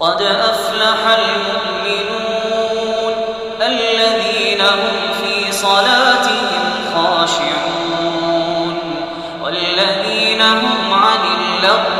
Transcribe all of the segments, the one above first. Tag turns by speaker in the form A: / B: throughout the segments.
A: قد أفلح المؤمنون الذين هم في صلاتهم خاشعون والذين هم عن اللغو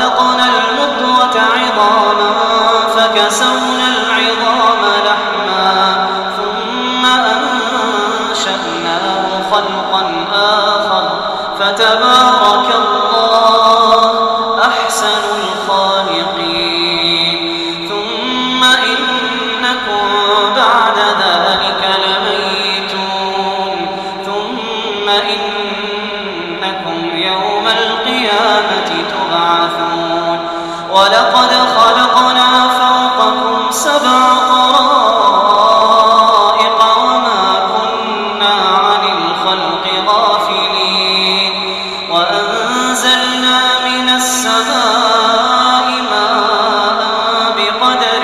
A: خلقنا المدوة عظاما فكسونا العظام لحما ثم أنشأناه خلقا آخر فتبارك أنزلنا من السماء ماء بقدر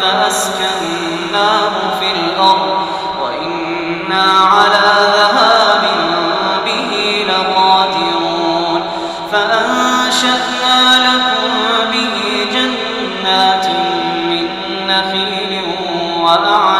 A: فأسكناه في الأرض وإنا على ذهاب به لقادرون فأنشأنا لكم به جنات من نخيل وأعناب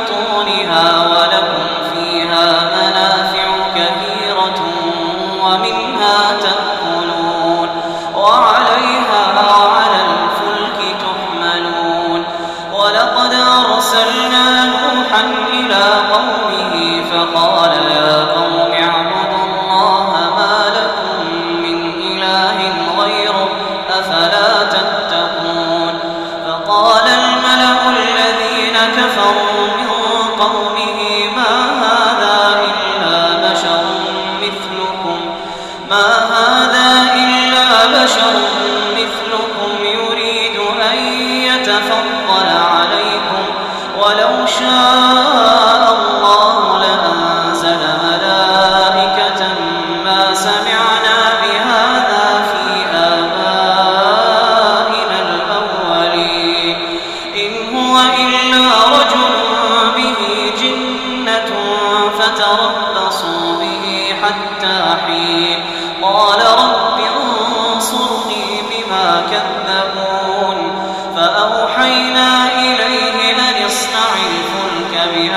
A: بما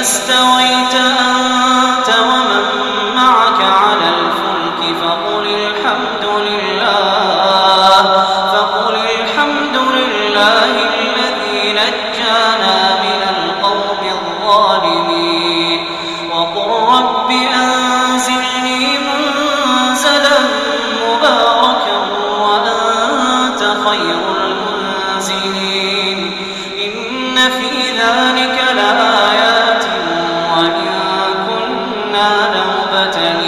A: فاستويت أنت وتعالى